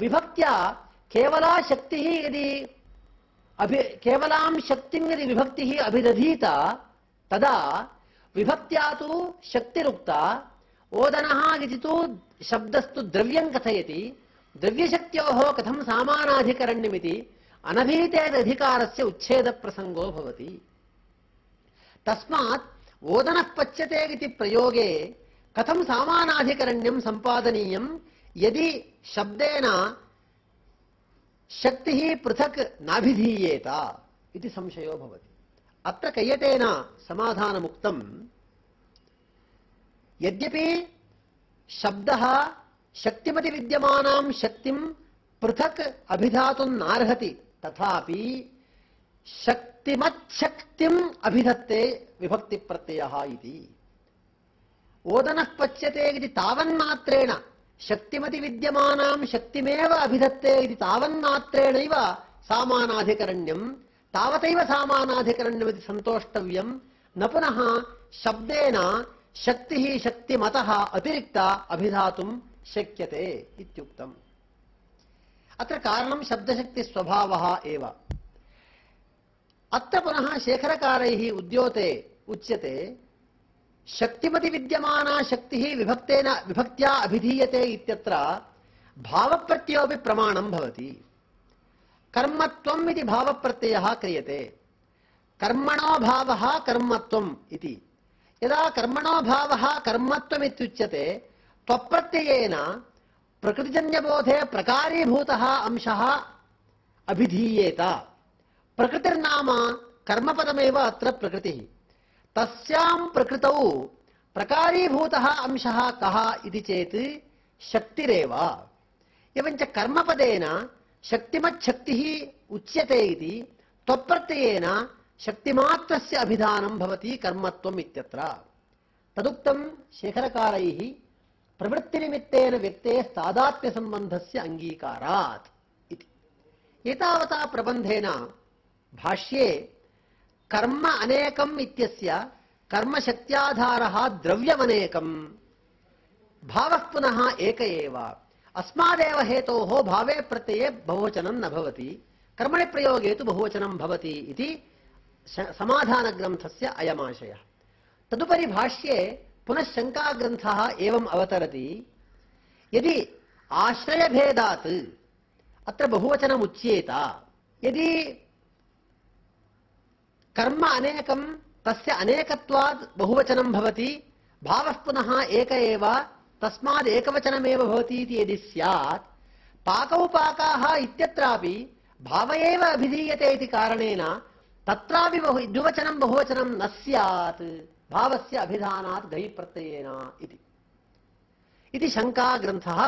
विभक्त्या केवला शक्तिः यदि अभि, केवलां शक्तिं यदि विभक्तिः अभिदधीत, तदा विभक्त्या तु शक्तिरुक्ता, ओदनः इति तु शब्दस्तु द्रव्यं कथयति, द्रव्यशक्त्योः कथं सामानाधिकरण्यमिति अनभीतेदधिकारस्य उच्छेदप्रसङ्गो भवति। तस्मात् ओदनः पच्यते इति प्रयोगे कथं सामानाधिकरण्यं सम्पादनीयं यदि शब्देन शक्तिः पृथक् नाभिधीयेत इति संशयो भवति। अत्र कैयटेन समाधानमुक्तम्। यद्यपि शब्दः शक्तिमतिविद्यमानां शक्तिं पृथक् अभिधातुं नार्हति, तथापि शक्तिमच्छक्तिम् अभिधत्ते विभक्तिप्रत्ययः इति। ओदनः पच्यते इति तावन्मात्रेण शक्तिमतिविद्यमानां शक्तिमेव अभिधत्ते इति तावन्मात्रेणैव सामानाधिकरण्यं तावतैव सामानाधिकरण्यमिति सन्तोष्टव्यं न पुनः शब्देन शक्तिः शक्तिमतः अतिरिक्ता अभिधातुं शक्यते इत्युक्तम्। अत्र कारणं शब्दशक्तिस्वभावः एव। अत्र पुनः शेखरकारैः उद्योते, उच्यते। शक्तिमतिविद्यमाना शक्तिः विभक्तेन विभक्त्या अभिधीयते इत्यत्र भावप्रत्ययोपि प्रमाणं भवति। कर्मत्वम् इति भावप्रत्ययः क्रियते। कर्मणो भावः कर्मत्वम् इति। यदा कर्मणो भावः कर्मत्वमित्युच्यते त्वप्रत्ययेन प्रकृतिजन्यबोधे प्रकारीभूतः अंशः अभिधीयेत। प्रकृतिर्नाम कर्मपदमेव अत्र प्रकृतिः। तस्यां प्रकृतौ प्रकारीभूतः अंशः कः इति चेत् शक्तिरेव। एवञ्च कर्मपदेन शक्तिमच्छक्तिः उच्यते इति त्वप्रत्ययेन शक्तिमात्रस्य अभिधानं भवति कर्मत्वम् इत्यत्र। तदुक्तं शेखरकारैः प्रवृत्तिनिमित्तेन व्यक्तेः तादात्म्यसम्बन्धस्य अङ्गीकारात् इति। एतावता प्रबन्धेन भाष्ये कर्म अनेकम् इत्यस्य द्रव्यमनेकम्। भावः पुनः एक एव। अस्मादेव हेतोः भावे प्रत्यये बहुवचनं न भवति। कर्मणि प्रयोगे तु बहुवचनं भवति इति समाधानग्रन्थस्य अयमाशयः। तदुपरि भाष्ये पुनः शङ्काग्रन्थः एवम् अवतरति। यदि आश्रयभेदात् अत्र बहुवचनमुच्येत, यदि कर्म अनेकं तस्य अनेकत्वात् बहुवचनं भवति भावः पुनः एक एव तस्मात् एकवचनमेव भवति इति यदि स्यात् पाकौ पाकाः इत्यत्रापि भाव एव अभिधीयते इति कारणेन तत्रापि बहु, द्विवचनं बहुवचनं न स्यात्, भावस्य अभिधानात् प्रत्ययेन इति। इति शङ्काग्रन्थः